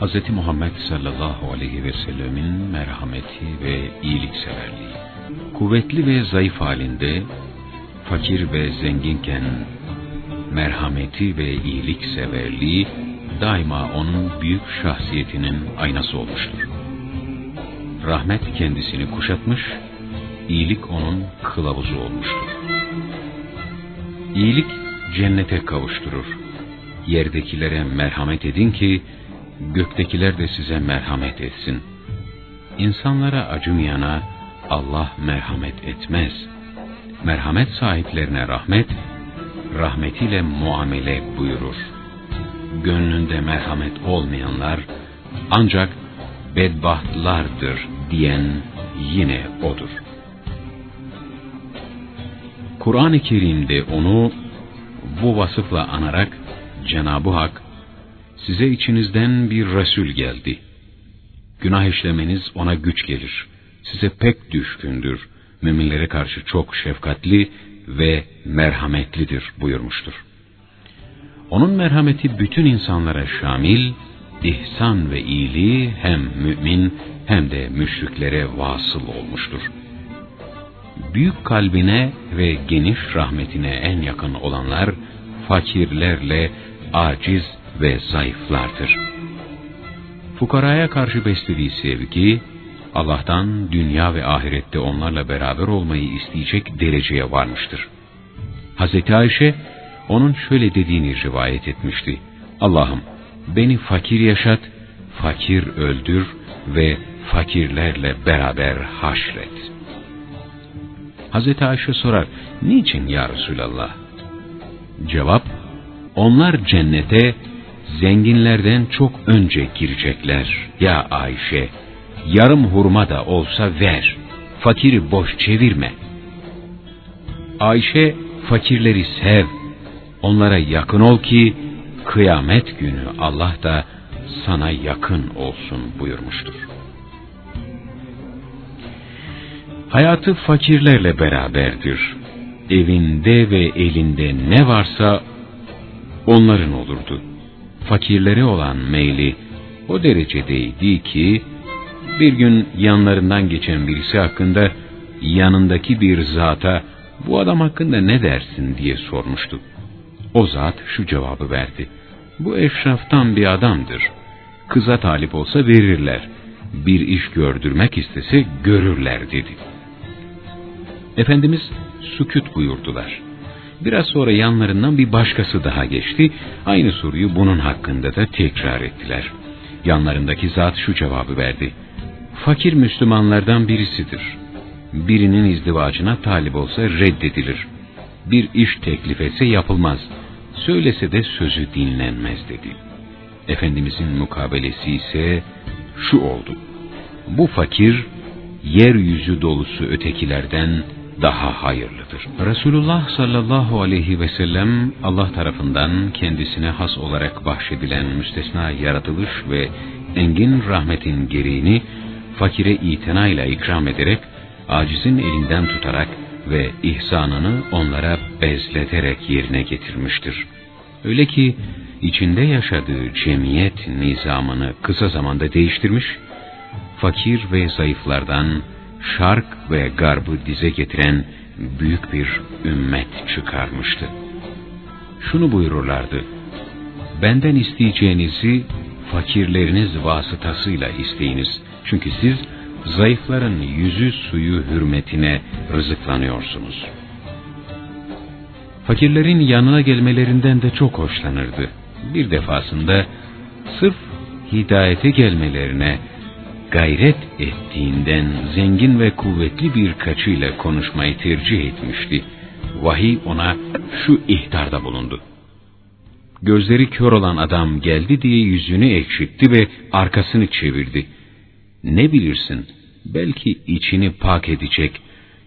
Hz. Muhammed sallallahu aleyhi ve sellemin merhameti ve iyilikseverliği. Kuvvetli ve zayıf halinde, fakir ve zenginken merhameti ve iyilikseverliği daima onun büyük şahsiyetinin aynası olmuştur. Rahmet kendisini kuşatmış, iyilik onun kılavuzu olmuştur. İyilik cennete kavuşturur. Yerdekilere merhamet edin ki, göktekiler de size merhamet etsin. İnsanlara acımayana Allah merhamet etmez. Merhamet sahiplerine rahmet, rahmetiyle muamele buyurur. Gönlünde merhamet olmayanlar ancak bedbahtlardır diyen yine odur. Kur'an-ı Kerim'de onu bu vasıfla anarak Cenab-ı Hak size içinizden bir Resul geldi. Günah işlemeniz ona güç gelir. Size pek düşkündür. Müminlere karşı çok şefkatli ve merhametlidir buyurmuştur. Onun merhameti bütün insanlara şamil, ihsan ve iyiliği hem mümin hem de müşriklere vasıl olmuştur. Büyük kalbine ve geniş rahmetine en yakın olanlar, fakirlerle aciz ve zayıflardır. Fukaraya karşı beslediği sevgi, Allah'tan dünya ve ahirette onlarla beraber olmayı isteyecek dereceye varmıştır. Hz. Ayşe, onun şöyle dediğini rivayet etmişti. Allah'ım beni fakir yaşat, fakir öldür ve fakirlerle beraber haşret. Hz. Ayşe sorar, niçin ya Resulallah? Cevap, onlar cennete zenginlerden çok önce girecekler. Ya Ayşe, yarım hurma da olsa ver, fakiri boş çevirme. Ayşe, fakirleri sev, onlara yakın ol ki, kıyamet günü Allah da sana yakın olsun buyurmuştur. Hayatı fakirlerle beraberdir. Evinde ve elinde ne varsa onların olurdu. Fakirlere olan meyli o derecedeydi ki, bir gün yanlarından geçen birisi hakkında yanındaki bir zata bu adam hakkında ne dersin diye sormuştu. O zat şu cevabı verdi. Bu eşraftan bir adamdır. Kıza talip olsa verirler. Bir iş gördürmek istese görürler dedi. Efendimiz sükut buyurdular. Biraz sonra yanlarından bir başkası daha geçti. Aynı soruyu bunun hakkında da tekrar ettiler. Yanlarındaki zat şu cevabı verdi. Fakir Müslümanlardan birisidir. Birinin izdivacına talip olsa reddedilir. Bir iş teklif etse yapılmaz. Söylese de sözü dinlenmez dedi. Efendimizin mukabelesi ise şu oldu. Bu fakir, yeryüzü dolusu ötekilerden daha hayırlıdır. Resulullah sallallahu aleyhi ve sellem Allah tarafından kendisine has olarak bahşedilen müstesna yaratılış ve engin rahmetin gereğini fakire itinayla ikram ederek, acizin elinden tutarak ve ihsanını onlara bezleterek yerine getirmiştir. Öyle ki içinde yaşadığı cemiyet nizamını kısa zamanda değiştirmiş, fakir ve zayıflardan şark ve garbı dize getiren büyük bir ümmet çıkarmıştı. Şunu buyururlardı, benden isteyeceğinizi fakirleriniz vasıtasıyla isteyiniz. Çünkü siz zayıfların yüzü suyu hürmetine rızıklanıyorsunuz. Fakirlerin yanına gelmelerinden de çok hoşlanırdı. Bir defasında sırf hidayete gelmelerine gayret ettiğinden zengin ve kuvvetli bir kaçıyla konuşmayı tercih etmişti. Vahiy ona şu ihtarda bulundu. Gözleri kör olan adam geldi diye yüzünü ekşitti ve arkasını çevirdi. Ne bilirsin, belki içini pak edecek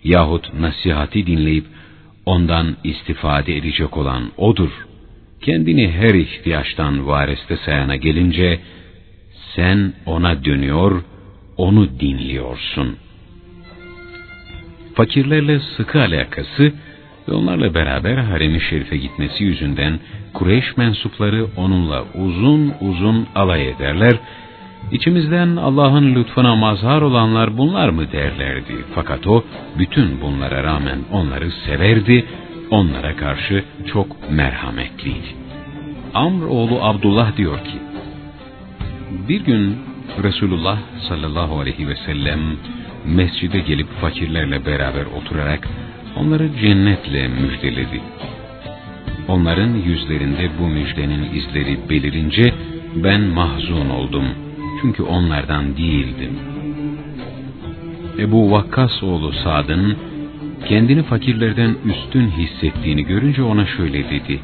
yahut nasihati dinleyip ondan istifade edecek olan odur. Kendini her ihtiyaçtan vareste sayana gelince, sen ona dönüyor, onu dinliyorsun. Fakirlerle sıkı alakası, ve onlarla beraber harem-i şerife gitmesi yüzünden Kureyş mensupları onunla uzun uzun alay ederler. İçimizden Allah'ın lütfuna mazhar olanlar bunlar mı derlerdi. Fakat o bütün bunlara rağmen onları severdi, onlara karşı çok merhametliydi. Amr oğlu Abdullah diyor ki, bir gün Resulullah sallallahu aleyhi ve sellem mescide gelip fakirlerle beraber oturarak onları cennetle müjdeledi. Onların yüzlerinde bu müjdenin izleri belirince ben mahzun oldum. Çünkü onlardan değildim. Ebu Vakkas oğlu Sad'ın kendini fakirlerden üstün hissettiğini görünce ona şöyle dedi.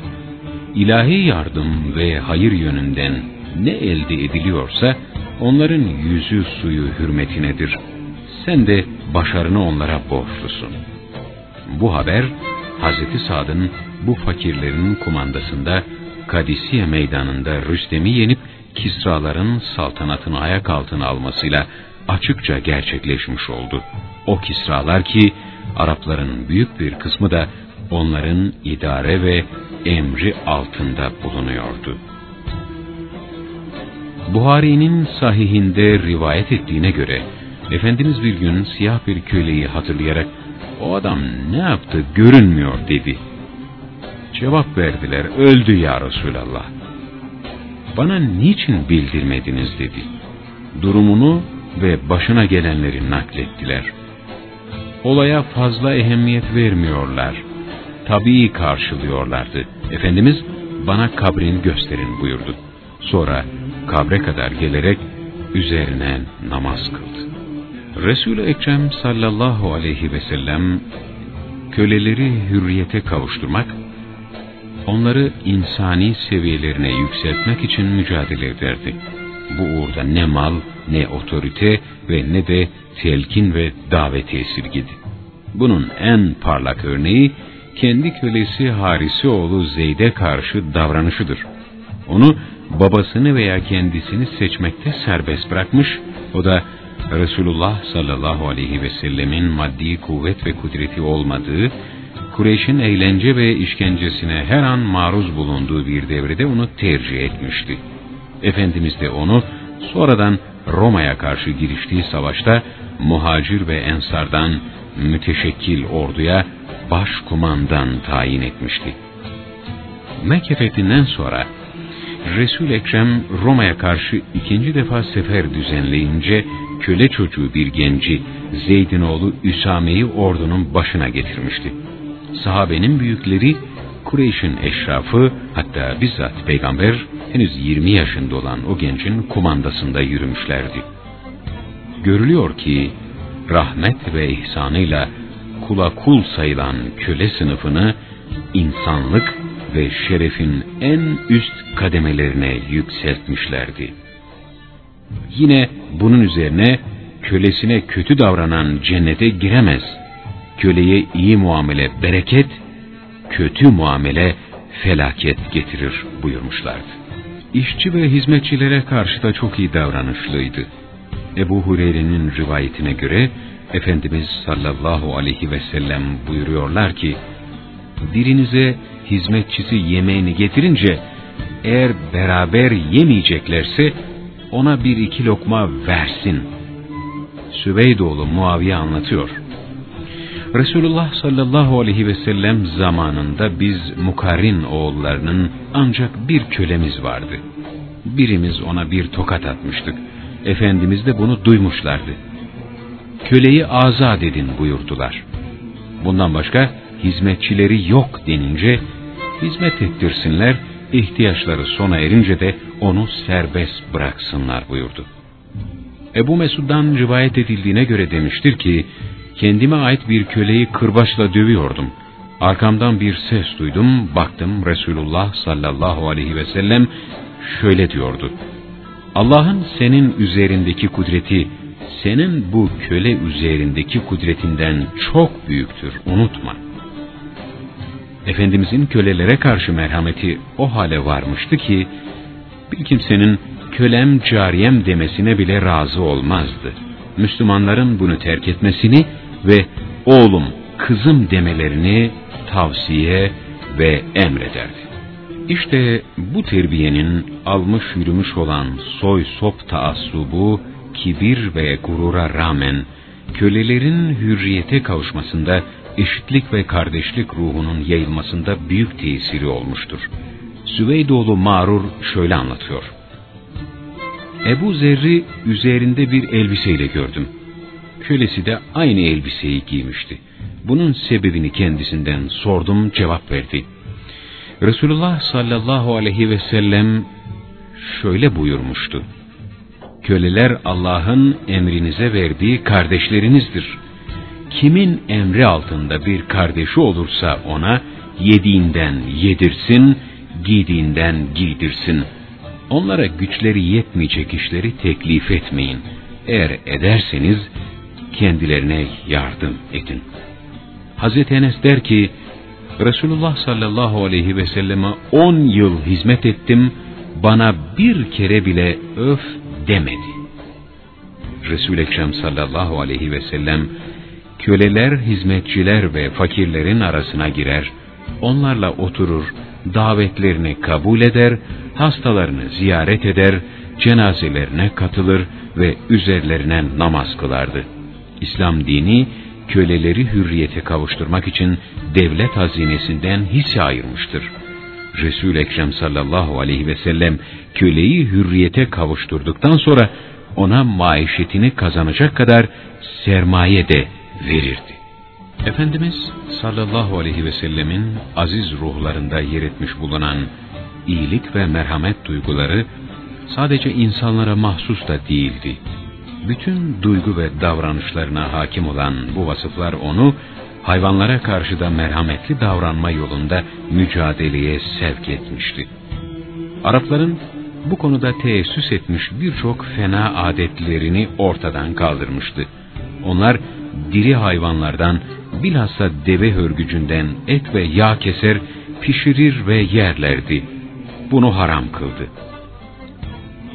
İlahi yardım ve hayır yönünden ne elde ediliyorsa onların yüzü suyu hürmetinedir. Sen de başarını onlara borçlusun. Bu haber Hazreti Sad'ın bu fakirlerin kumandasında Kadisiye meydanında Rüstem'i yenip Kisraların saltanatını ayak altına almasıyla açıkça gerçekleşmiş oldu. O Kisralar ki Arapların büyük bir kısmı da onların idare ve emri altında bulunuyordu. Buhari'nin sahihinde rivayet ettiğine göre Efendimiz bir gün siyah bir köleyi hatırlayarak o adam ne yaptı görünmüyor dedi. Cevap verdiler öldü ya Resulallah. Bana niçin bildirmediniz dedi. Durumunu ve başına gelenleri naklettiler. Olaya fazla ehemmiyet vermiyorlar. Tabii karşılıyorlardı. Efendimiz bana kabrini gösterin buyurdu. Sonra kabre kadar gelerek üzerine namaz kıldı. Resul-i Ekrem sallallahu aleyhi ve sellem köleleri hürriyete kavuşturmak, onları insani seviyelerine yükseltmek için mücadele ederdi. Bu uğurda ne mal, ne otorite ve ne de telkin ve davet esirgidi. Bunun en parlak örneği kendi kölesi Harisi oğlu Zeyd'e karşı davranışıdır. Onu babasını veya kendisini seçmekte serbest bırakmış, o da Resulullah sallallahu aleyhi ve sellemin maddi kuvvet ve kudreti olmadığı, Kureyş'in eğlence ve işkencesine her an maruz bulunduğu bir devrede onu tercih etmişti. Efendimiz de onu sonradan Roma'ya karşı giriştiği savaşta muhacir ve ensardan müteşekkil orduya başkumandan tayin etmişti. Mekke fethinden sonra Resul Ekrem Roma'ya karşı ikinci defa sefer düzenleyince köle çocuğu bir genci Zeyd'in oğlu Üsame'yi ordunun başına getirmişti. Sahabenin büyükleri Kureyş'in eşrafı hatta bizzat peygamber henüz 20 yaşında olan o gencin kumandasında yürümüşlerdi. Görülüyor ki rahmet ve ihsanıyla kula kul sayılan köle sınıfını insanlık ve şerefin en üst kademelerine yükseltmişlerdi. Yine bunun üzerine kölesine kötü davranan cennete giremez. Köleye iyi muamele bereket, kötü muamele felaket getirir buyurmuşlardı. İşçi ve hizmetçilere karşı da çok iyi davranışlıydı. Ebu Hureyre'nin rivayetine göre Efendimiz sallallahu aleyhi ve sellem buyuruyorlar ki, birinize hizmetçisi yemeğini getirince, eğer beraber yemeyeceklerse ona bir iki lokma versin. Süveydoğlu Muaviye anlatıyor. Resulullah sallallahu aleyhi ve sellem zamanında biz Mukarrin oğullarının ancak bir kölemiz vardı. Birimiz ona bir tokat atmıştık. Efendimiz de bunu duymuşlardı. Köleyi azat edin buyurdular. Bundan başka hizmetçileri yok denince hizmet ettirsinler, ihtiyaçları sona erince de onu serbest bıraksınlar buyurdu. Ebu Mesud'dan rivayet edildiğine göre demiştir ki, kendime ait bir köleyi kırbaçla dövüyordum. Arkamdan bir ses duydum, baktım Resulullah sallallahu aleyhi ve sellem şöyle diyordu. Allah'ın senin üzerindeki kudreti, senin bu köle üzerindeki kudretinden çok büyüktür, unutma. Efendimizin kölelere karşı merhameti o hale varmıştı ki, bir kimsenin kölem cariyem demesine bile razı olmazdı. Müslümanların bunu terk etmesini ve oğlum, kızım demelerini tavsiye ve emrederdi. İşte bu terbiyenin almış yürümüş olan soy sop taassubu, kibir ve gurura rağmen kölelerin hürriyete kavuşmasında eşitlik ve kardeşlik ruhunun yayılmasında büyük tesiri olmuştur. Süveydoğlu Mağrur şöyle anlatıyor. Ebu Zerri üzerinde bir elbiseyle gördüm. Kölesi de aynı elbiseyi giymişti. Bunun sebebini kendisinden sordum, cevap verdi. Resulullah sallallahu aleyhi ve sellem şöyle buyurmuştu. Köleler Allah'ın emrinize verdiği kardeşlerinizdir. Kimin emri altında bir kardeşi olursa ona yediğinden yedirsin, giydiğinden giydirsin. Onlara güçleri yetmeyecek işleri teklif etmeyin. Eğer ederseniz kendilerine yardım edin. Hazreti Enes der ki, Resulullah sallallahu aleyhi ve selleme on yıl hizmet ettim, bana bir kere bile öf demedi. Resul-i Ekrem sallallahu aleyhi ve sellem, köleler, hizmetçiler ve fakirlerin arasına girer, onlarla oturur, davetlerini kabul eder, hastalarını ziyaret eder, cenazelerine katılır ve üzerlerine namaz kılardı. İslam dini, köleleri hürriyete kavuşturmak için devlet hazinesinden hisse ayırmıştır. Resul-i Ekrem sallallahu aleyhi ve sellem köleyi hürriyete kavuşturduktan sonra ona maişetini kazanacak kadar sermaye de verirdi. Efendimiz sallallahu aleyhi ve sellemin aziz ruhlarında yer etmiş bulunan iyilik ve merhamet duyguları sadece insanlara mahsus da değildi. Bütün duygu ve davranışlarına hakim olan bu vasıflar onu hayvanlara karşı da merhametli davranma yolunda mücadeleye sevk etmişti. Arapların bu konuda teessüs etmiş birçok fena adetlerini ortadan kaldırmıştı. Onlar diri hayvanlardan bilhassa deve hörgücünden et ve yağ keser, pişirir ve yerlerdi. Bunu haram kıldı.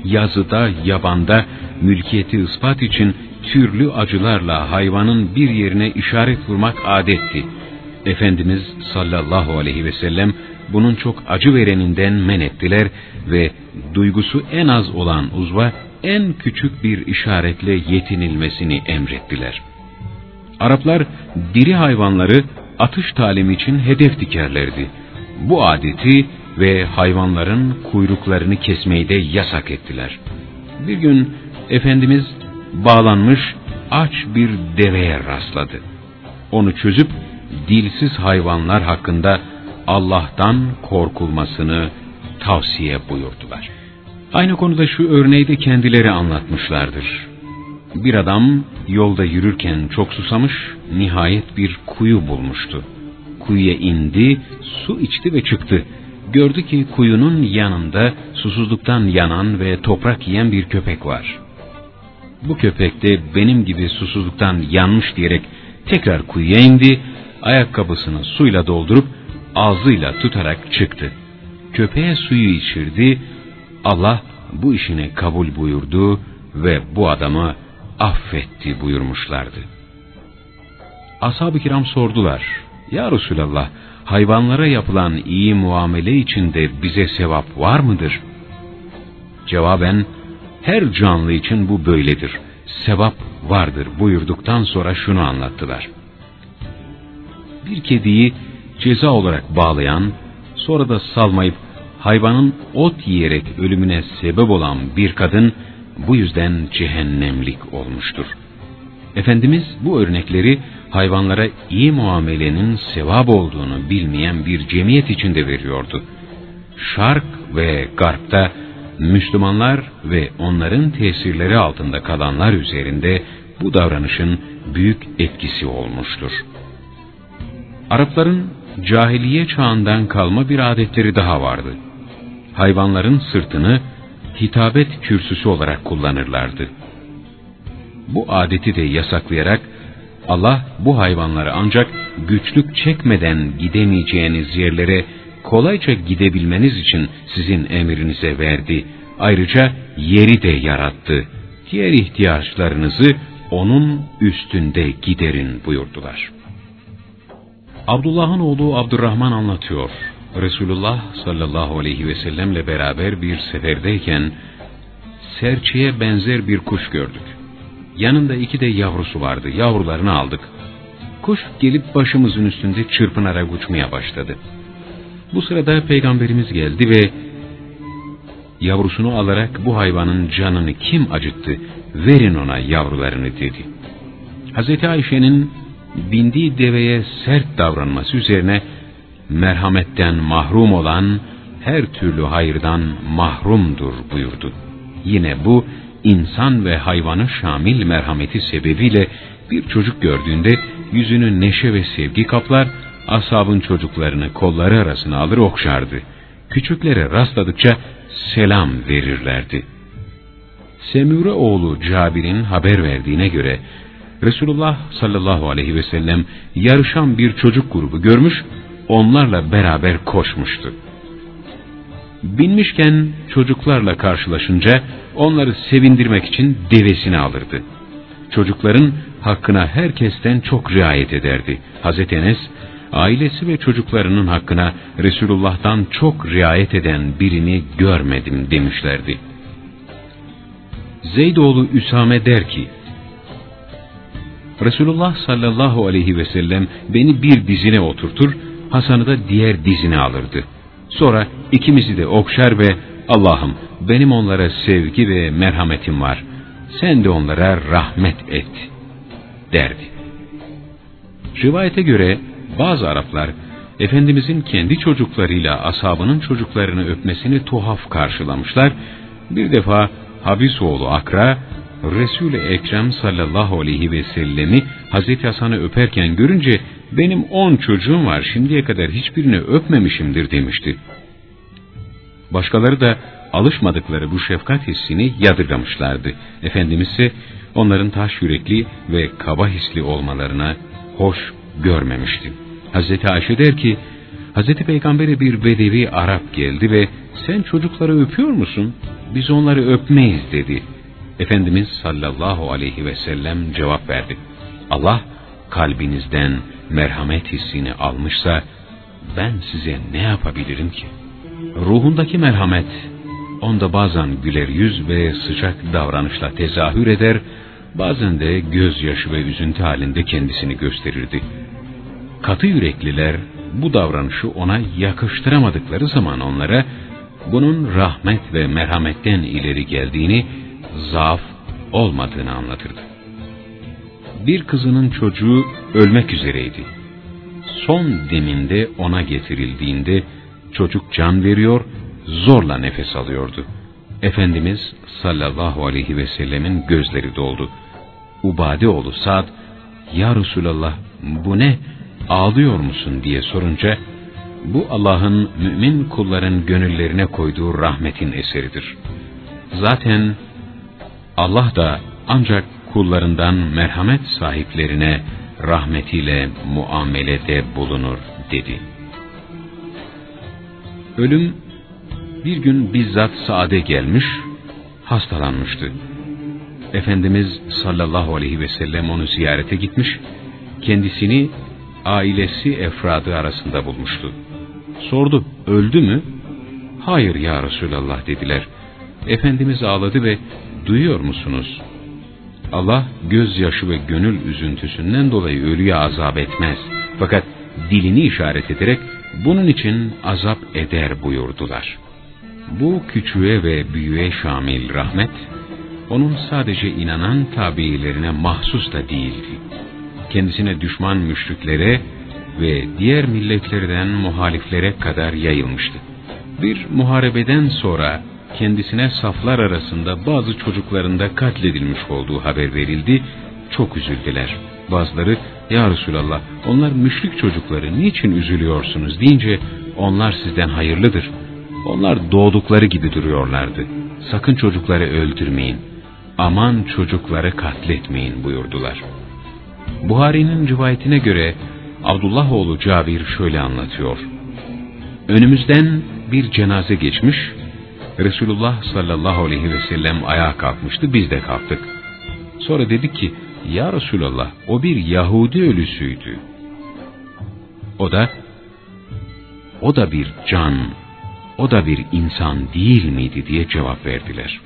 Yazıda, yabanda mülkiyeti ispat için türlü acılarla hayvanın bir yerine işaret vurmak adetti. Efendimiz sallallahu aleyhi ve sellem bunun çok acı vereninden men ettiler ve duygusu en az olan uzva en küçük bir işaretle yetinilmesini emrettiler. Araplar diri hayvanları atış talimi için hedef dikerlerdi. Bu adeti ve hayvanların kuyruklarını kesmeyi de yasak ettiler. Bir gün Efendimiz bağlanmış aç bir deveye rastladı. Onu çözüp dilsiz hayvanlar hakkında Allah'tan korkulmasını tavsiye buyurdular. Aynı konuda şu örneği de kendileri anlatmışlardır. Bir adam yolda yürürken çok susamış, nihayet bir kuyu bulmuştu. Kuyuya indi, su içti ve çıktı. Gördü ki kuyunun yanında susuzluktan yanan ve toprak yiyen bir köpek var. Bu köpek de benim gibi susuzluktan yanmış diyerek tekrar kuyuya indi, ayakkabısını suyla doldurup ağzıyla tutarak çıktı. Köpeğe suyu içirdi, Allah bu işine kabul buyurdu ve bu adamı affetti buyurmuşlardı. Ashab-ı kiram sordular, Ya Resulallah, hayvanlara yapılan iyi muamele içinde bize sevap var mıdır? Cevaben, her canlı için bu böyledir. Sevap vardır buyurduktan sonra şunu anlattılar. Bir kediyi ceza olarak bağlayan, sonra da salmayıp hayvanın ot yiyerek ölümüne sebep olan bir kadın bu yüzden cehennemlik olmuştur. Efendimiz bu örnekleri hayvanlara iyi muamelenin sevap olduğunu bilmeyen bir cemiyet içinde veriyordu. Şark ve Garp'ta Müslümanlar ve onların tesirleri altında kalanlar üzerinde bu davranışın büyük etkisi olmuştur. Arapların cahiliye çağından kalma bir adetleri daha vardı. Hayvanların sırtını hitabet kürsüsü olarak kullanırlardı. Bu adeti de yasaklayarak Allah bu hayvanları ancak güçlük çekmeden gidemeyeceğiniz yerlere kolayca gidebilmeniz için sizin emrinize verdi. Ayrıca yeri de yarattı. Diğer ihtiyaçlarınızı onun üstünde giderin buyurdular. Abdullah'ın oğlu Abdurrahman anlatıyor. Resulullah sallallahu aleyhi ve sellemle beraber bir seferdeyken serçeye benzer bir kuş gördük. Yanında iki de yavrusu vardı. Yavrularını aldık. Kuş gelip başımızın üstünde çırpınarak uçmaya başladı. Bu sırada peygamberimiz geldi ve yavrusunu alarak bu hayvanın canını kim acıttı verin ona yavrularını dedi. Hz. Ayşe'nin bindiği deveye sert davranması üzerine merhametten mahrum olan her türlü hayırdan mahrumdur buyurdu. Yine bu insan ve hayvanı şamil merhameti sebebiyle bir çocuk gördüğünde yüzünü neşe ve sevgi kaplar, asabın çocuklarını kolları arasına alır okşardı. Küçüklere rastladıkça selam verirlerdi. Semure oğlu Cabir'in haber verdiğine göre Resulullah sallallahu aleyhi ve sellem yarışan bir çocuk grubu görmüş, onlarla beraber koşmuştu. Binmişken çocuklarla karşılaşınca onları sevindirmek için devesini alırdı. Çocukların hakkına herkesten çok riayet ederdi. Hazreti Enes, ailesi ve çocuklarının hakkına Resulullah'tan çok riayet eden birini görmedim demişlerdi. Zeydoğlu Üsame der ki, Resulullah sallallahu aleyhi ve sellem beni bir dizine oturtur, Hasan'ı da diğer dizine alırdı. Sonra ikimizi de okşar ve Allah'ım benim onlara sevgi ve merhametim var. Sen de onlara rahmet et derdi. Rivayete göre bazı Araplar Efendimizin kendi çocuklarıyla ashabının çocuklarını öpmesini tuhaf karşılamışlar. Bir defa Habisoğlu Akra Resul-i Ekrem sallallahu aleyhi ve sellemi Hazreti Hasan'ı öperken görünce benim on çocuğum var şimdiye kadar hiçbirini öpmemişimdir demişti. Başkaları da alışmadıkları bu şefkat hissini yadırgamışlardı. Efendimiz ise onların taş yürekli ve kaba hisli olmalarına hoş görmemişti. Hazreti Ayşe der ki, Hazreti Peygamber'e bir bedevi Arap geldi ve sen çocukları öpüyor musun? Biz onları öpmeyiz dedi. Efendimiz sallallahu aleyhi ve sellem cevap verdi. Allah kalbinizden merhamet hissini almışsa ben size ne yapabilirim ki? Ruhundaki merhamet onda bazen güler yüz ve sıcak davranışla tezahür eder, bazen de gözyaşı ve üzüntü halinde kendisini gösterirdi. Katı yürekliler bu davranışı ona yakıştıramadıkları zaman onlara bunun rahmet ve merhametten ileri geldiğini, zaaf olmadığını anlatırdı. Bir kızının çocuğu ölmek üzereydi. Son deminde ona getirildiğinde çocuk can veriyor, zorla nefes alıyordu. Efendimiz sallallahu aleyhi ve sellemin gözleri doldu. Ubade oğlu Sad, Ya Resulallah bu ne, ağlıyor musun diye sorunca, bu Allah'ın mümin kulların gönüllerine koyduğu rahmetin eseridir. Zaten Allah da ancak kullarından merhamet sahiplerine rahmetiyle muamelede bulunur dedi. Ölüm bir gün bizzat Saad'e gelmiş, hastalanmıştı. Efendimiz sallallahu aleyhi ve sellem onu ziyarete gitmiş, kendisini ailesi efradı arasında bulmuştu. Sordu, öldü mü? Hayır ya Resulallah dediler. Efendimiz ağladı ve duyuyor musunuz? Allah gözyaşı ve gönül üzüntüsünden dolayı ölüye azap etmez. Fakat dilini işaret ederek bunun için azap eder buyurdular. Bu küçüğe ve büyüğe şamil rahmet, onun sadece inanan tabiilerine mahsus da değildi. Kendisine düşman müşriklere ve diğer milletlerden muhaliflere kadar yayılmıştı. Bir muharebeden sonra kendisine saflar arasında bazı çocuklarında katledilmiş olduğu haber verildi. Çok üzüldüler. Bazıları ya Resulallah onlar müşrik çocukları niçin üzülüyorsunuz deyince onlar sizden hayırlıdır. Onlar doğdukları gibi duruyorlardı. Sakın çocukları öldürmeyin. Aman çocukları katletmeyin buyurdular. Buhari'nin rivayetine göre Abdullah oğlu Cabir şöyle anlatıyor. Önümüzden bir cenaze geçmiş, Resulullah sallallahu aleyhi ve sellem ayağa kalkmıştı, biz de kalktık. Sonra dedik ki, Ya Resulallah, o bir Yahudi ölüsüydü. O da, o da bir can, o da bir insan değil miydi diye cevap verdiler.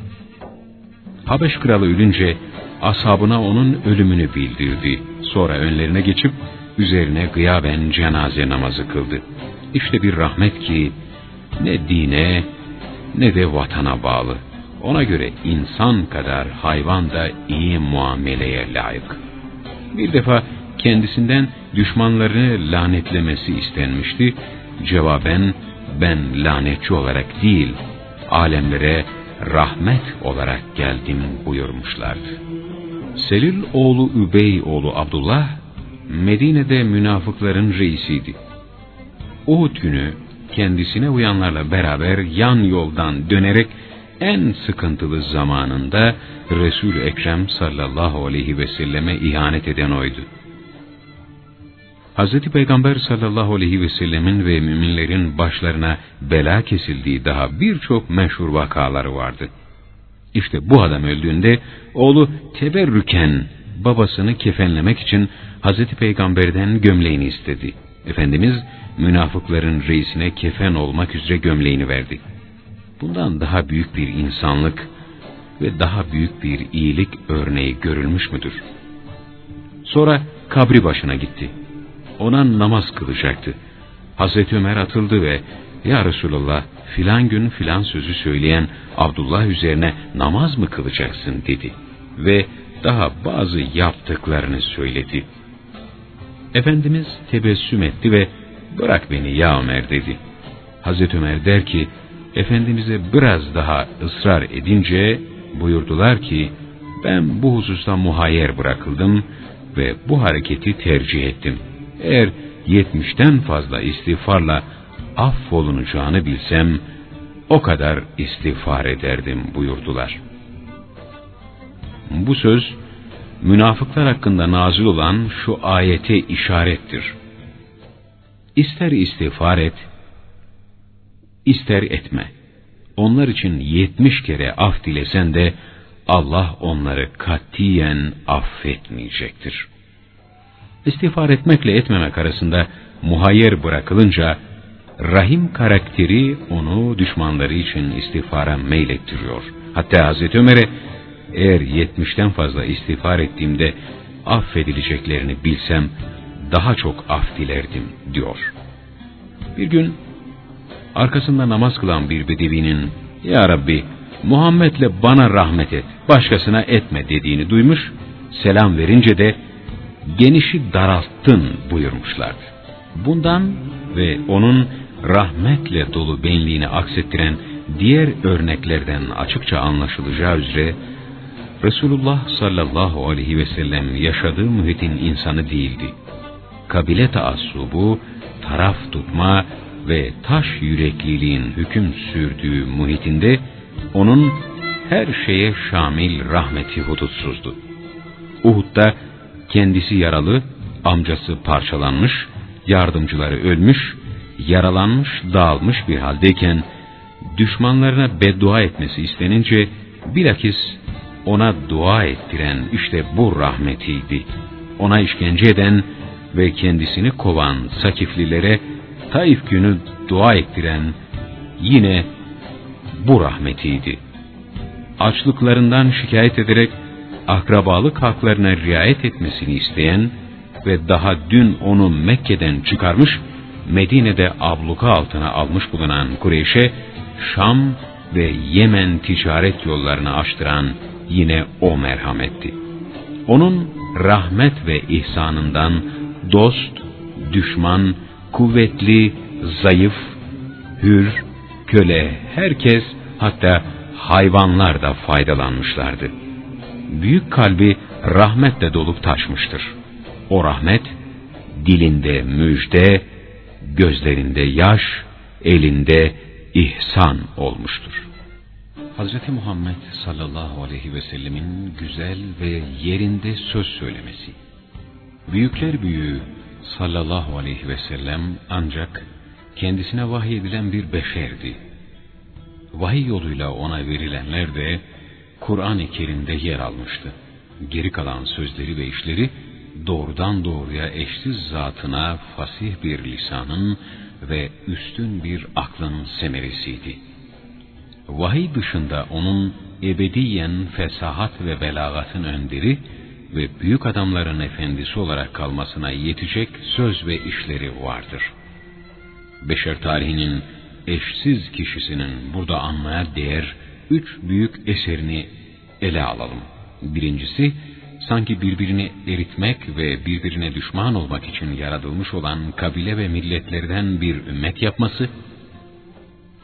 Habeş kralı ölünce ashabına onun ölümünü bildirdi. Sonra önlerine geçip üzerine gıyaben cenaze namazı kıldı. İşte bir rahmet ki ne dine ne de vatana bağlı. Ona göre insan kadar hayvan da iyi muameleye layık. Bir defa kendisinden düşmanlarını lanetlemesi istenmişti. Cevaben ben lanetçi olarak değil, alemlere rahmet olarak geldim buyurmuşlardı. Selül oğlu Übey oğlu Abdullah, Medine'de münafıkların reisiydi. Uhud günü kendisine uyanlarla beraber yan yoldan dönerek en sıkıntılı zamanında Resul-i Ekrem sallallahu aleyhi ve selleme ihanet eden oydu. Hz. Peygamber sallallahu aleyhi ve sellemin ve müminlerin başlarına bela kesildiği daha birçok meşhur vakaları vardı. İşte bu adam öldüğünde oğlu teberrüken babasını kefenlemek için Hz. Peygamber'den gömleğini istedi. Efendimiz münafıkların reisine kefen olmak üzere gömleğini verdi. Bundan daha büyük bir insanlık ve daha büyük bir iyilik örneği görülmüş müdür? Sonra kabri başına gitti. Ona namaz kılacaktı. Hazreti Ömer atıldı ve ''Ya Resulallah filan gün filan sözü söyleyen Abdullah üzerine namaz mı kılacaksın?'' dedi. Ve daha bazı yaptıklarını söyledi. Efendimiz tebessüm etti ve ''Bırak beni ya Ömer'' dedi. Hazreti Ömer der ki Efendimiz'e biraz daha ısrar edince buyurdular ki ben bu hususta muhayyer bırakıldım ve bu hareketi tercih ettim. Eğer yetmişten fazla istiğfarla affolunacağını bilsem o kadar istiğfar ederdim buyurdular. Bu söz münafıklar hakkında nazil olan şu ayete işarettir. İster istiğfar et, ister etme. Onlar için yetmiş kere af dilesen de Allah onları katiyen affetmeyecektir. İstiğfar etmekle etmemek arasında muhayyer bırakılınca rahim karakteri onu düşmanları için istiğfara meylettiriyor. Hatta Hazreti Ömer'e eğer yetmişten fazla istiğfar ettiğimde affedileceklerini bilsem daha çok af dilerdim diyor. Bir gün arkasında namaz kılan bir bedevinin Ya Rabbi Muhammed'le bana rahmet et, başkasına etme dediğini duymuş, selam verince de genişi daralttın buyurmuşlardı. Bundan ve onun rahmetle dolu benliğini aksettiren diğer örneklerden açıkça anlaşılacağı üzere Resulullah sallallahu aleyhi ve sellem yaşadığı mühitin insanı değildi. Kabile taassubu, taraf tutma ve taş yürekliliğin hüküm sürdüğü muhitinde onun her şeye şamil rahmeti hudutsuzdu. Uhud'da kendisi yaralı, amcası parçalanmış, yardımcıları ölmüş, yaralanmış, dağılmış bir haldeyken düşmanlarına beddua etmesi istenince bilakis ona dua ettiren işte bu rahmetiydi. Ona işkence eden ve kendisini kovan Sakiflilere Taif günü dua ettiren yine bu rahmetiydi. Açlıklarından şikayet ederek akrabalık haklarına riayet etmesini isteyen ve daha dün onu Mekke'den çıkarmış, Medine'de abluka altına almış bulunan Kureyş'e Şam ve Yemen ticaret yollarını açtıran yine o merhametti. Onun rahmet ve ihsanından dost, düşman, kuvvetli, zayıf, hür, köle, herkes hatta hayvanlar da faydalanmışlardı. Büyük kalbi rahmetle dolup taşmıştır. O rahmet dilinde müjde, gözlerinde yaş, elinde ihsan olmuştur. Hz. Muhammed sallallahu aleyhi ve sellemin güzel ve yerinde söz söylemesi. Büyükler büyüğü sallallahu aleyhi ve sellem ancak kendisine vahiy edilen bir beşerdi. Vahiy yoluyla ona verilenler de Kur'an-ı Kerim'de yer almıştı. Geri kalan sözleri ve işleri doğrudan doğruya eşsiz zatına fasih bir lisanın ve üstün bir aklın semeresiydi. Vahiy dışında onun ebediyen fesahat ve belagatın önderi ve büyük adamların efendisi olarak kalmasına yetecek söz ve işleri vardır. Beşer tarihinin eşsiz kişisinin burada anmaya değer üç büyük eserini ele alalım. Birincisi, sanki birbirini eritmek ve birbirine düşman olmak için yaratılmış olan kabile ve milletlerden bir ümmet yapması.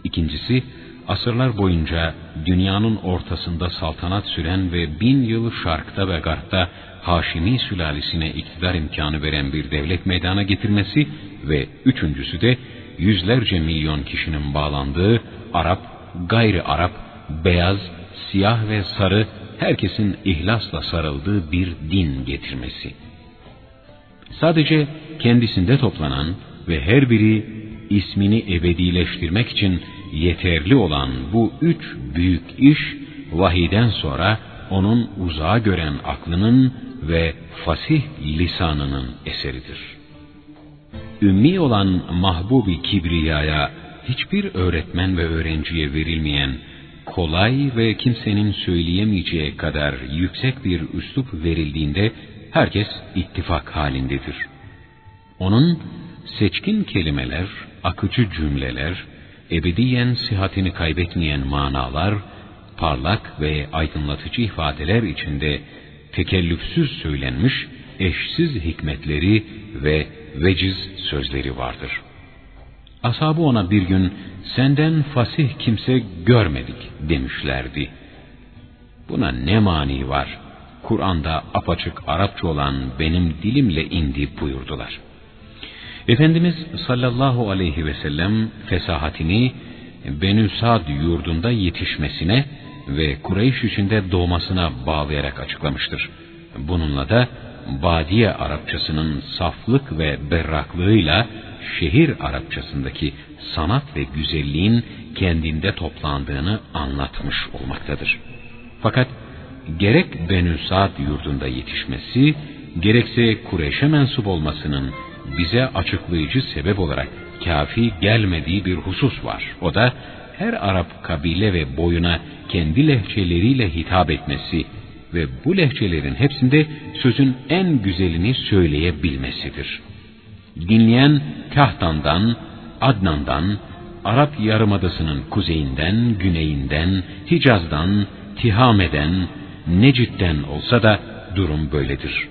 İkincisi, asırlar boyunca dünyanın ortasında saltanat süren ve bin yıl şarkta ve garpta Haşimi sülalesine iktidar imkanı veren bir devlet meydana getirmesi ve üçüncüsü de yüzlerce milyon kişinin bağlandığı Arap, gayri Arap, beyaz, siyah ve sarı herkesin ihlasla sarıldığı bir din getirmesi. Sadece kendisinde toplanan ve her biri ismini ebedileştirmek için yeterli olan bu üç büyük iş, vahiden sonra onun uzağa gören aklının ve fasih lisanının eseridir. Ümmi olan mahbubi kibriyaya hiçbir öğretmen ve öğrenciye verilmeyen kolay ve kimsenin söyleyemeyeceği kadar yüksek bir üslup verildiğinde herkes ittifak halindedir. Onun seçkin kelimeler, akıcı cümleler, ebediyen sihatini kaybetmeyen manalar, parlak ve aydınlatıcı ifadeler içinde tekellüfsüz söylenmiş eşsiz hikmetleri ve veciz sözleri vardır.'' Ashabı ona bir gün senden fasih kimse görmedik demişlerdi. Buna ne mani var? Kur'an'da apaçık Arapça olan benim dilimle indi buyurdular. Efendimiz sallallahu aleyhi ve sellem fesahatini Benü Sad yurdunda yetişmesine ve Kureyş içinde doğmasına bağlayarak açıklamıştır. Bununla da Badiye Arapçasının saflık ve berraklığıyla şehir Arapçasındaki sanat ve güzelliğin kendinde toplandığını anlatmış olmaktadır. Fakat gerek Benü yurdunda yetişmesi, gerekse Kureyş'e mensup olmasının bize açıklayıcı sebep olarak kafi gelmediği bir husus var. O da her Arap kabile ve boyuna kendi lehçeleriyle hitap etmesi ve bu lehçelerin hepsinde sözün en güzelini söyleyebilmesidir. Dinleyen Kahtan'dan, Adnan'dan, Arap Yarımadası'nın kuzeyinden, güneyinden, Hicaz'dan, Tihame'den, Necid'den olsa da durum böyledir.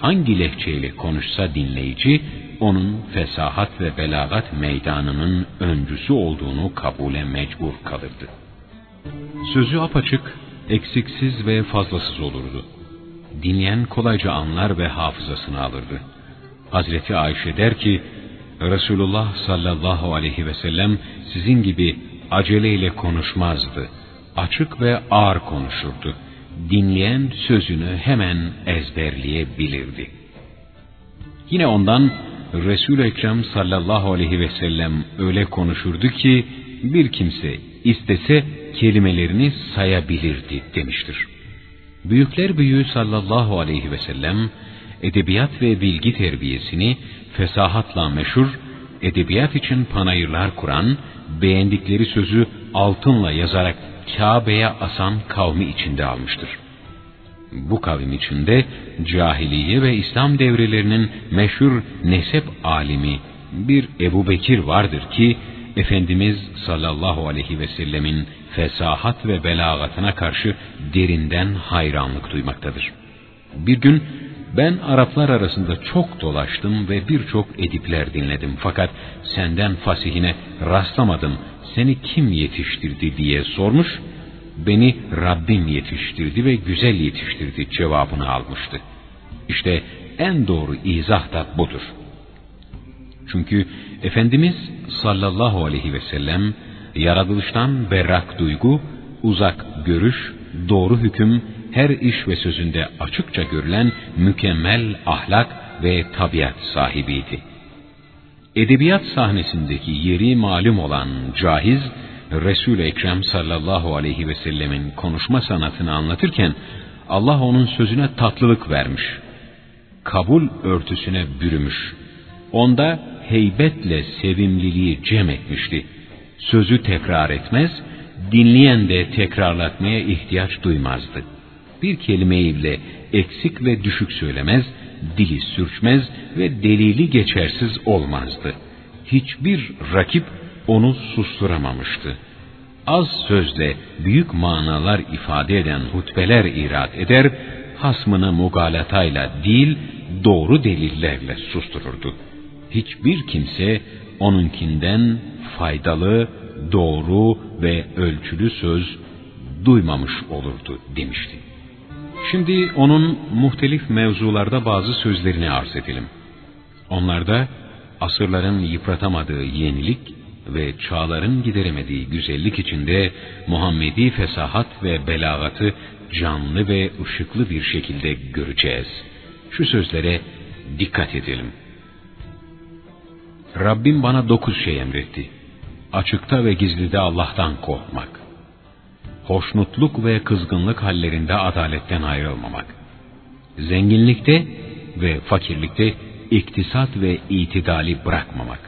Hangi lehçeyle konuşsa dinleyici, onun fesahat ve belagat meydanının öncüsü olduğunu kabule mecbur kalırdı. Sözü apaçık, eksiksiz ve fazlasız olurdu. Dinleyen kolayca anlar ve hafızasını alırdı. Hazreti Ayşe der ki, Resulullah sallallahu aleyhi ve sellem sizin gibi aceleyle konuşmazdı. Açık ve ağır konuşurdu. Dinleyen sözünü hemen ezberleyebilirdi. Yine ondan Resul-i Ekrem sallallahu aleyhi ve sellem öyle konuşurdu ki bir kimse istese kelimelerini sayabilirdi demiştir. Büyükler büyüğü sallallahu aleyhi ve sellem edebiyat ve bilgi terbiyesini fesahatla meşhur, edebiyat için panayırlar kuran, beğendikleri sözü altınla yazarak Kabe'ye asan kavmi içinde almıştır. Bu kavim içinde cahiliye ve İslam devrelerinin meşhur nesep alimi bir Ebu Bekir vardır ki, Efendimiz sallallahu aleyhi ve sellemin fesahat ve belagatına karşı derinden hayranlık duymaktadır. Bir gün ben Araplar arasında çok dolaştım ve birçok edipler dinledim. Fakat senden fasihine rastlamadım. Seni kim yetiştirdi diye sormuş. Beni Rabbim yetiştirdi ve güzel yetiştirdi cevabını almıştı. İşte en doğru izah da budur. Çünkü Efendimiz sallallahu aleyhi ve sellem yaratılıştan berrak duygu, uzak görüş, doğru hüküm, her iş ve sözünde açıkça görülen mükemmel ahlak ve tabiat sahibiydi. Edebiyat sahnesindeki yeri malum olan Cahiz, Resul-i Ekrem sallallahu aleyhi ve sellemin konuşma sanatını anlatırken Allah onun sözüne tatlılık vermiş. kabul örtüsüne bürümüş. Onda heybetle sevimliliği cem etmişti. Sözü tekrar etmez, dinleyen de tekrarlatmaya ihtiyaç duymazdı. Bir kelimeyi bile eksik ve düşük söylemez, dili sürçmez ve delili geçersiz olmazdı. Hiçbir rakip onu susturamamıştı. Az sözle büyük manalar ifade eden hutbeler irat eder, hasmını mugalatayla değil, doğru delillerle sustururdu. Hiçbir kimse onunkinden faydalı, doğru ve ölçülü söz duymamış olurdu demişti. Şimdi onun muhtelif mevzularda bazı sözlerini arz edelim. Onlarda asırların yıpratamadığı yenilik ve çağların gideremediği güzellik içinde Muhammedi fesahat ve belagatı canlı ve ışıklı bir şekilde göreceğiz. Şu sözlere dikkat edelim. Rabbim bana dokuz şey emretti. Açıkta ve gizlide Allah'tan korkmak. Hoşnutluk ve kızgınlık hallerinde adaletten ayrılmamak. Zenginlikte ve fakirlikte iktisat ve itidali bırakmamak.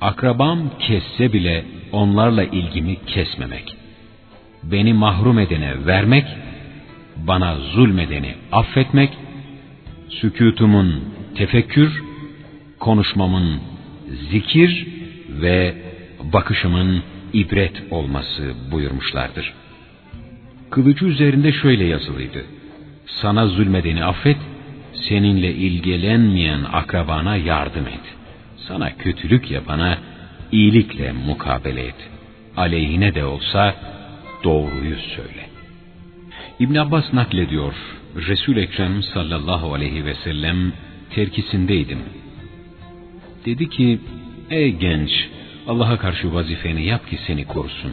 Akrabam kesse bile onlarla ilgimi kesmemek. Beni mahrum edene vermek, bana zulmedeni affetmek, sükutumun tefekkür, konuşmamın zikir ve bakışımın ibret olması buyurmuşlardır. Kılıcı üzerinde şöyle yazılıydı. Sana zulmedeni affet, seninle ilgilenmeyen akrabana yardım et. Sana kötülük yapana iyilikle mukabele et. Aleyhine de olsa doğruyu söyle. İbn Abbas naklediyor. Resul Ekrem sallallahu aleyhi ve sellem terkisindeydim. Dedi ki, ey genç, Allah'a karşı vazifeni yap ki seni korusun.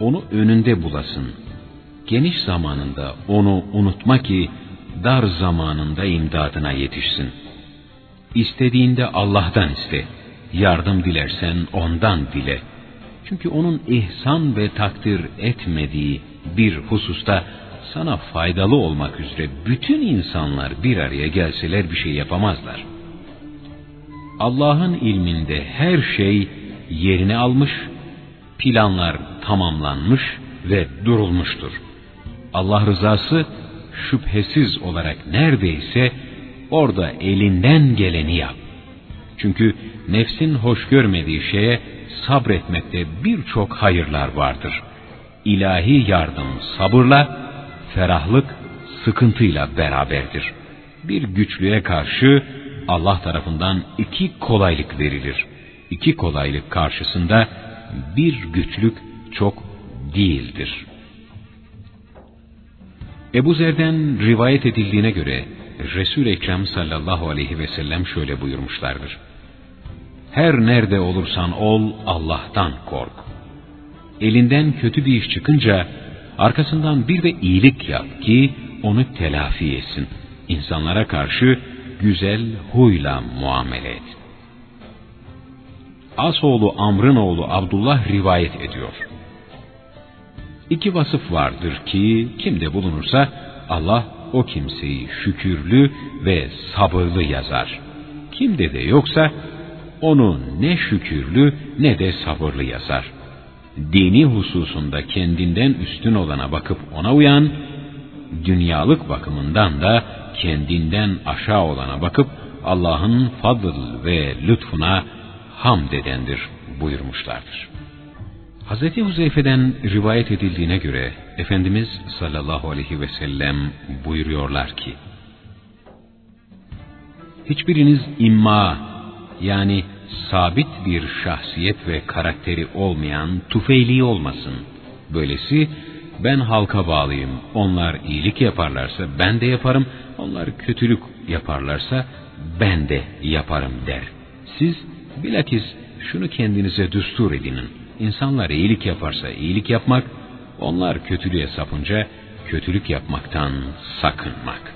Onu önünde bulasın. Geniş zamanında onu unutma ki dar zamanında imdadına yetişsin. İstediğinde Allah'tan iste. Yardım dilersen ondan dile. Çünkü onun ihsan ve takdir etmediği bir hususta sana faydalı olmak üzere bütün insanlar bir araya gelseler bir şey yapamazlar. Allah'ın ilminde her şey yerini almış, planlar tamamlanmış ve durulmuştur. Allah rızası şüphesiz olarak neredeyse orada elinden geleni yap. Çünkü nefsin hoş görmediği şeye sabretmekte birçok hayırlar vardır. İlahi yardım sabırla, ferahlık sıkıntıyla beraberdir. Bir güçlüğe karşı Allah tarafından iki kolaylık verilir. İki kolaylık karşısında bir güçlük çok değildir. Ebu Zer'den rivayet edildiğine göre Resul-i Ekrem sallallahu aleyhi ve sellem şöyle buyurmuşlardır. Her nerede olursan ol Allah'tan kork. Elinden kötü bir iş çıkınca arkasından bir de iyilik yap ki onu telafi etsin. İnsanlara karşı güzel huyla muamele et. Asoğlu Amr'ın oğlu Abdullah rivayet ediyor. İki vasıf vardır ki kimde bulunursa Allah o kimseyi şükürlü ve sabırlı yazar. Kimde de yoksa onu ne şükürlü ne de sabırlı yazar. Dini hususunda kendinden üstün olana bakıp ona uyan, dünyalık bakımından da kendinden aşağı olana bakıp Allah'ın fadıl ve lütfuna hamd edendir buyurmuşlardır. Hz. Huzeyfe'den rivayet edildiğine göre Efendimiz sallallahu aleyhi ve sellem buyuruyorlar ki Hiçbiriniz imma yani sabit bir şahsiyet ve karakteri olmayan tufeyli olmasın. Böylesi ben halka bağlıyım. Onlar iyilik yaparlarsa ben de yaparım. Onlar kötülük yaparlarsa ben de yaparım der. Siz bilakis şunu kendinize düstur edinin. İnsanlar iyilik yaparsa iyilik yapmak, onlar kötülüğe sapınca kötülük yapmaktan sakınmak.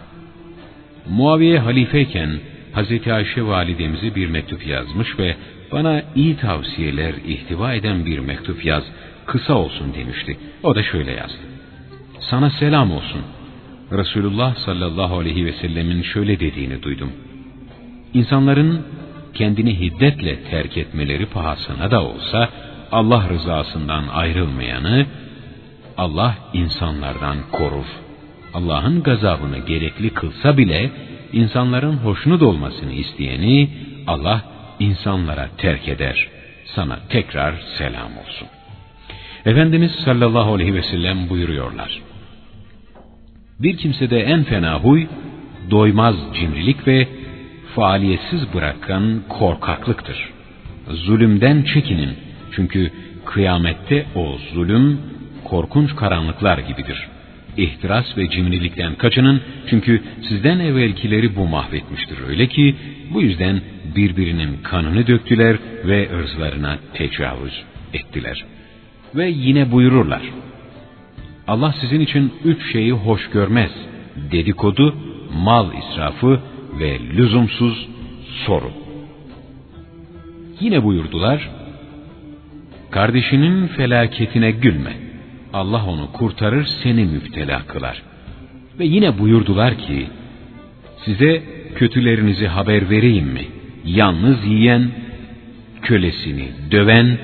Muaviye halifeyken Hazreti Ayşe validemize bir mektup yazmış ve bana iyi tavsiyeler ihtiva eden bir mektup yaz, kısa olsun demişti. O da şöyle yazdı. Sana selam olsun. Resulullah sallallahu aleyhi ve sellemin şöyle dediğini duydum. İnsanların kendini hiddetle terk etmeleri pahasına da olsa Allah rızasından ayrılmayanı Allah insanlardan korur. Allah'ın gazabını gerekli kılsa bile insanların hoşnut olmasını isteyeni Allah insanlara terk eder. Sana tekrar selam olsun. Efendimiz sallallahu aleyhi ve sellem buyuruyorlar. Bir kimsede en fena huy, doymaz cimrilik ve faaliyetsiz bırakan korkaklıktır. Zulümden çekinin. Çünkü kıyamette o zulüm korkunç karanlıklar gibidir. İhtiras ve cimrilikten kaçının çünkü sizden evvelkileri bu mahvetmiştir. Öyle ki bu yüzden birbirinin kanını döktüler ve ırzlarına tecavüz ettiler. Ve yine buyururlar. Allah sizin için üç şeyi hoş görmez. Dedikodu, mal israfı ve lüzumsuz soru. Yine buyurdular, kardeşinin felaketine gülme. Allah onu kurtarır seni müptela kılar. Ve yine buyurdular ki, size kötülerinizi haber vereyim mi? Yalnız yiyen, kölesini döven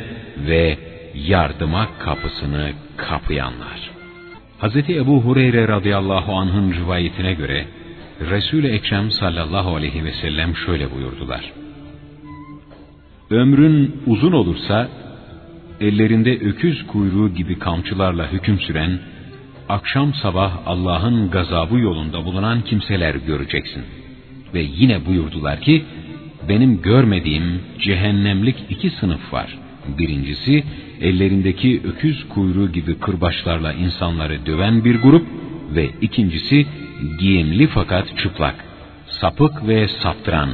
ve yardıma kapısını kapayanlar. Hz. Ebu Hureyre radıyallahu anh'ın rivayetine göre, Resul-i Ekrem sallallahu aleyhi ve sellem şöyle buyurdular. Ömrün uzun olursa, ellerinde öküz kuyruğu gibi kamçılarla hüküm süren, akşam sabah Allah'ın gazabı yolunda bulunan kimseler göreceksin. Ve yine buyurdular ki, benim görmediğim cehennemlik iki sınıf var. Birincisi, ellerindeki öküz kuyruğu gibi kırbaçlarla insanları döven bir grup ve ikincisi, giyimli fakat çıplak, sapık ve saptıran,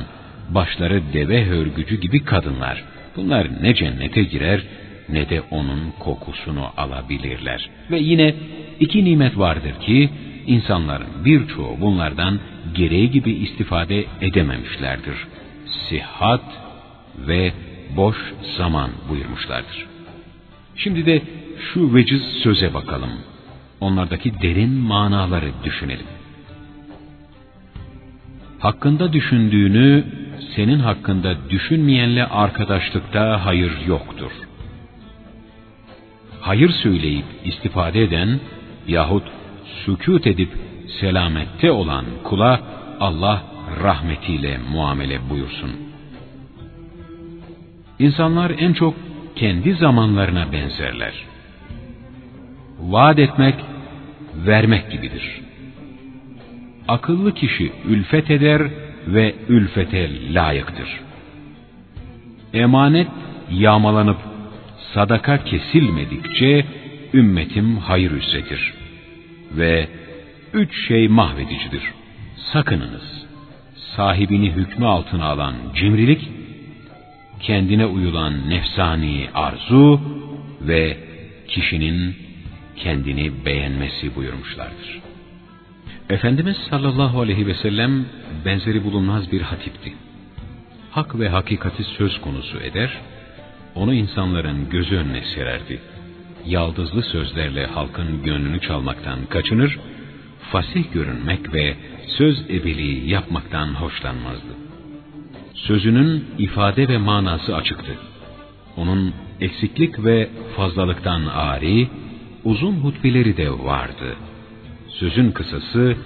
başları deve hörgücü gibi kadınlar. Bunlar ne cennete girer ne de onun kokusunu alabilirler. Ve yine iki nimet vardır ki insanların birçoğu bunlardan gereği gibi istifade edememişlerdir. Sihat ve boş zaman buyurmuşlardır. Şimdi de şu veciz söze bakalım. Onlardaki derin manaları düşünelim hakkında düşündüğünü senin hakkında düşünmeyenle arkadaşlıkta hayır yoktur. Hayır söyleyip istifade eden yahut sükut edip selamette olan kula Allah rahmetiyle muamele buyursun. İnsanlar en çok kendi zamanlarına benzerler. Vaat etmek, vermek gibidir akıllı kişi ülfet eder ve ülfete layıktır. Emanet yağmalanıp sadaka kesilmedikçe ümmetim hayır üzedir. Ve üç şey mahvedicidir. Sakınınız. Sahibini hükmü altına alan cimrilik, kendine uyulan nefsani arzu ve kişinin kendini beğenmesi buyurmuşlardır. Efendimiz sallallahu aleyhi ve sellem benzeri bulunmaz bir hatipti. Hak ve hakikati söz konusu eder, onu insanların gözü önüne sererdi. Yaldızlı sözlerle halkın gönlünü çalmaktan kaçınır, fasih görünmek ve söz ebeliği yapmaktan hoşlanmazdı. Sözünün ifade ve manası açıktı. Onun eksiklik ve fazlalıktan ari, uzun hutbeleri de vardı.'' Sözün kısası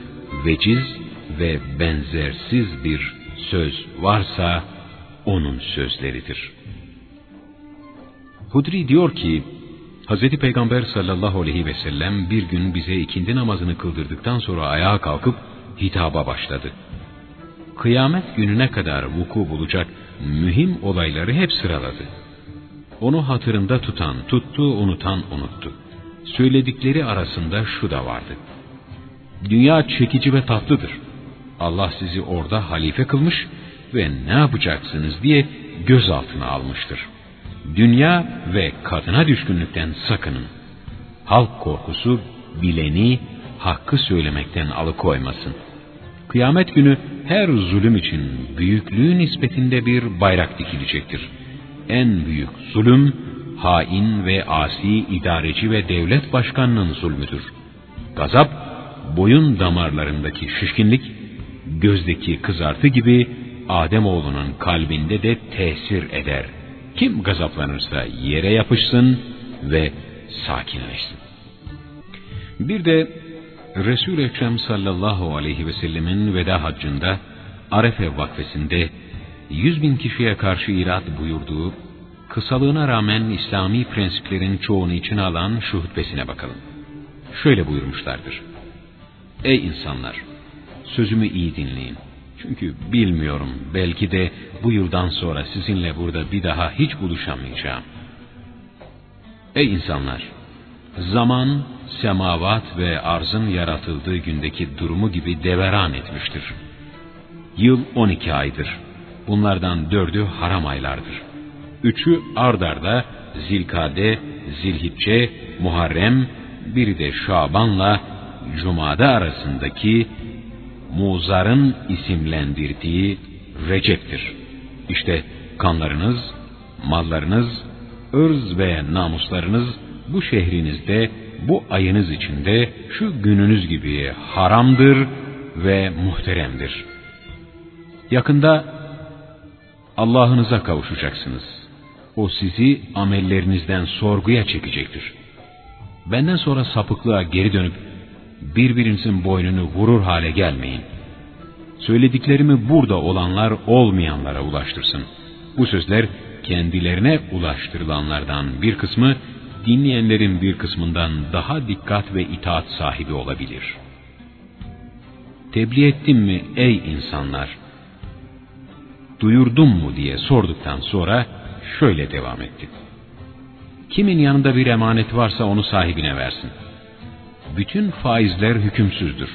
veciz ve benzersiz bir söz varsa onun sözleridir. Hudri diyor ki, Hz. Peygamber sallallahu aleyhi ve sellem bir gün bize ikindi namazını kıldırdıktan sonra ayağa kalkıp hitaba başladı. Kıyamet gününe kadar vuku bulacak mühim olayları hep sıraladı. Onu hatırında tutan tuttu, unutan unuttu. Söyledikleri arasında şu da vardı. Dünya çekici ve tatlıdır. Allah sizi orada halife kılmış ve ne yapacaksınız diye gözaltına almıştır. Dünya ve kadına düşkünlükten sakının. Halk korkusu bileni hakkı söylemekten alıkoymasın. Kıyamet günü her zulüm için büyüklüğü nispetinde bir bayrak dikilecektir. En büyük zulüm, hain ve asi idareci ve devlet başkanının zulmüdür. Gazap, boyun damarlarındaki şişkinlik, gözdeki kızartı gibi Ademoğlunun kalbinde de tesir eder. Kim gazaplanırsa yere yapışsın ve sakinleşsin. Bir de Resul-i Ekrem sallallahu aleyhi ve sellemin veda haccında Arefe vakfesinde yüz bin kişiye karşı irad buyurduğu, kısalığına rağmen İslami prensiplerin çoğunu içine alan şu hutbesine bakalım. Şöyle buyurmuşlardır. Ey insanlar! Sözümü iyi dinleyin. Çünkü bilmiyorum, belki de bu yıldan sonra sizinle burada bir daha hiç buluşamayacağım. Ey insanlar! Zaman, semavat ve arzın yaratıldığı gündeki durumu gibi deveran etmiştir. Yıl 12 aydır. Bunlardan dördü haram aylardır. Üçü ardarda Zilkade, Zilhicce, Muharrem, biri de Şaban'la Cuma'da arasındaki Muzar'ın isimlendirdiği Recep'tir. İşte kanlarınız, mallarınız, ırz ve namuslarınız bu şehrinizde, bu ayınız içinde şu gününüz gibi haramdır ve muhteremdir. Yakında Allah'ınıza kavuşacaksınız. O sizi amellerinizden sorguya çekecektir. Benden sonra sapıklığa geri dönüp birbirinizin boynunu vurur hale gelmeyin. Söylediklerimi burada olanlar olmayanlara ulaştırsın. Bu sözler kendilerine ulaştırılanlardan bir kısmı dinleyenlerin bir kısmından daha dikkat ve itaat sahibi olabilir. Tebliğ ettim mi ey insanlar? Duyurdum mu diye sorduktan sonra şöyle devam etti. Kimin yanında bir emanet varsa onu sahibine versin. Bütün faizler hükümsüzdür.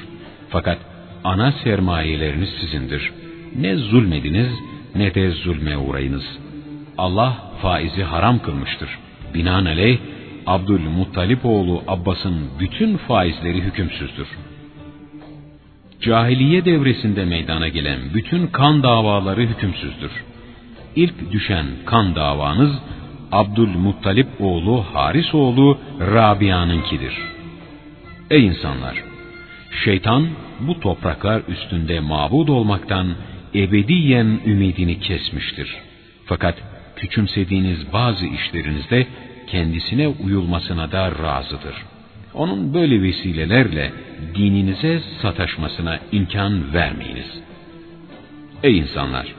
Fakat ana sermayeleriniz sizindir. Ne zulmediniz ne de zulme uğrayınız. Allah faizi haram kılmıştır. Binaenaleyh Abdülmuttalip oğlu Abbas'ın bütün faizleri hükümsüzdür. Cahiliye devresinde meydana gelen bütün kan davaları hükümsüzdür. İlk düşen kan davanız Abdülmuttalip oğlu Haris oğlu Rabia'nınkidir. Ey insanlar! Şeytan bu topraklar üstünde mabud olmaktan ebediyen ümidini kesmiştir. Fakat küçümsediğiniz bazı işlerinizde kendisine uyulmasına da razıdır. Onun böyle vesilelerle dininize sataşmasına imkan vermeyiniz. Ey insanlar!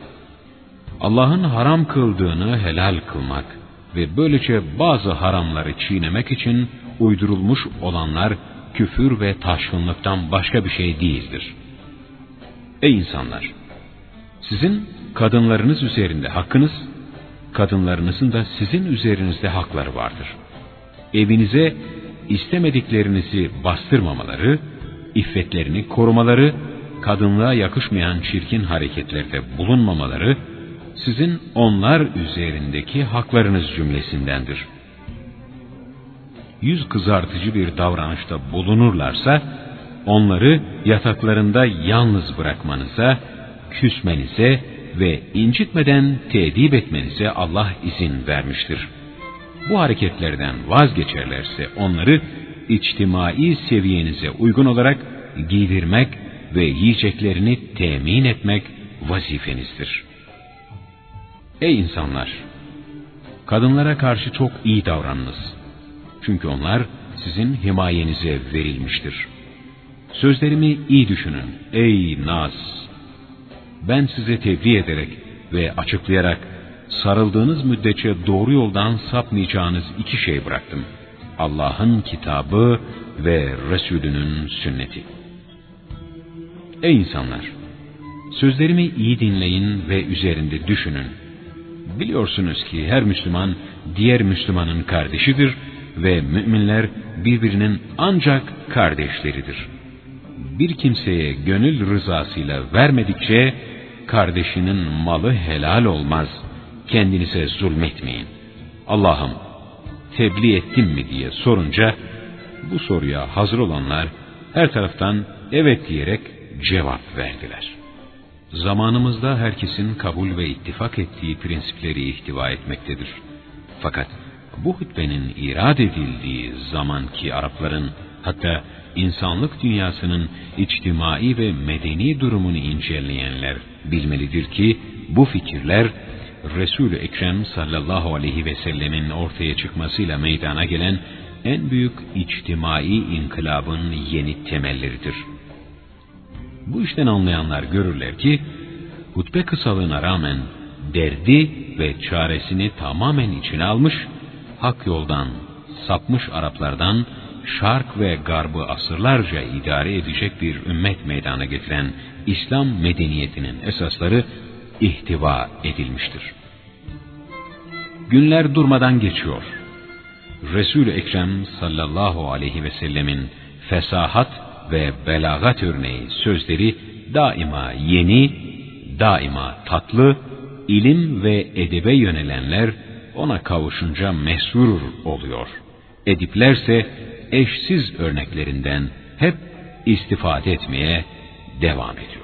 Allah'ın haram kıldığını helal kılmak ve böylece bazı haramları çiğnemek için uydurulmuş olanlar küfür ve taşkınlıktan başka bir şey değildir. Ey insanlar! Sizin kadınlarınız üzerinde hakkınız, kadınlarınızın da sizin üzerinizde hakları vardır. Evinize istemediklerinizi bastırmamaları, iffetlerini korumaları, kadınlığa yakışmayan çirkin hareketlerde bulunmamaları, sizin onlar üzerindeki haklarınız cümlesindendir. Yüz kızartıcı bir davranışta bulunurlarsa, onları yataklarında yalnız bırakmanıza, küsmenize ve incitmeden tedip etmenize Allah izin vermiştir. Bu hareketlerden vazgeçerlerse onları içtimai seviyenize uygun olarak giydirmek ve yiyeceklerini temin etmek vazifenizdir. Ey insanlar! Kadınlara karşı çok iyi davranınız. Çünkü onlar sizin himayenize verilmiştir. Sözlerimi iyi düşünün ey Naz! Ben size tebliğ ederek ve açıklayarak sarıldığınız müddetçe doğru yoldan sapmayacağınız iki şey bıraktım. Allah'ın kitabı ve Resulünün sünneti. Ey insanlar! Sözlerimi iyi dinleyin ve üzerinde düşünün. Biliyorsunuz ki her Müslüman diğer Müslümanın kardeşidir ve müminler birbirinin ancak kardeşleridir. Bir kimseye gönül rızasıyla vermedikçe kardeşinin malı helal olmaz. Kendinize zulmetmeyin. Allah'ım tebliğ ettim mi diye sorunca bu soruya hazır olanlar her taraftan evet diyerek cevap verdiler. Zamanımızda herkesin kabul ve ittifak ettiği prensipleri ihtiva etmektedir. Fakat bu hutbenin irad edildiği zamanki Arapların hatta insanlık dünyasının içtimai ve medeni durumunu inceleyenler bilmelidir ki bu fikirler Resul-ü Ekrem sallallahu aleyhi ve sellemin ortaya çıkmasıyla meydana gelen en büyük içtimai inkılabın yeni temelleridir. Bu işten anlayanlar görürler ki, hutbe kısalığına rağmen derdi ve çaresini tamamen içine almış, hak yoldan, sapmış Araplardan, şark ve garbı asırlarca idare edecek bir ümmet meydana getiren İslam medeniyetinin esasları ihtiva edilmiştir. Günler durmadan geçiyor. Resul-i Ekrem sallallahu aleyhi ve sellemin fesahat ve belagat örneği sözleri daima yeni, daima tatlı, ilim ve edebe yönelenler ona kavuşunca mesrur oluyor. Ediplerse eşsiz örneklerinden hep istifade etmeye devam ediyor.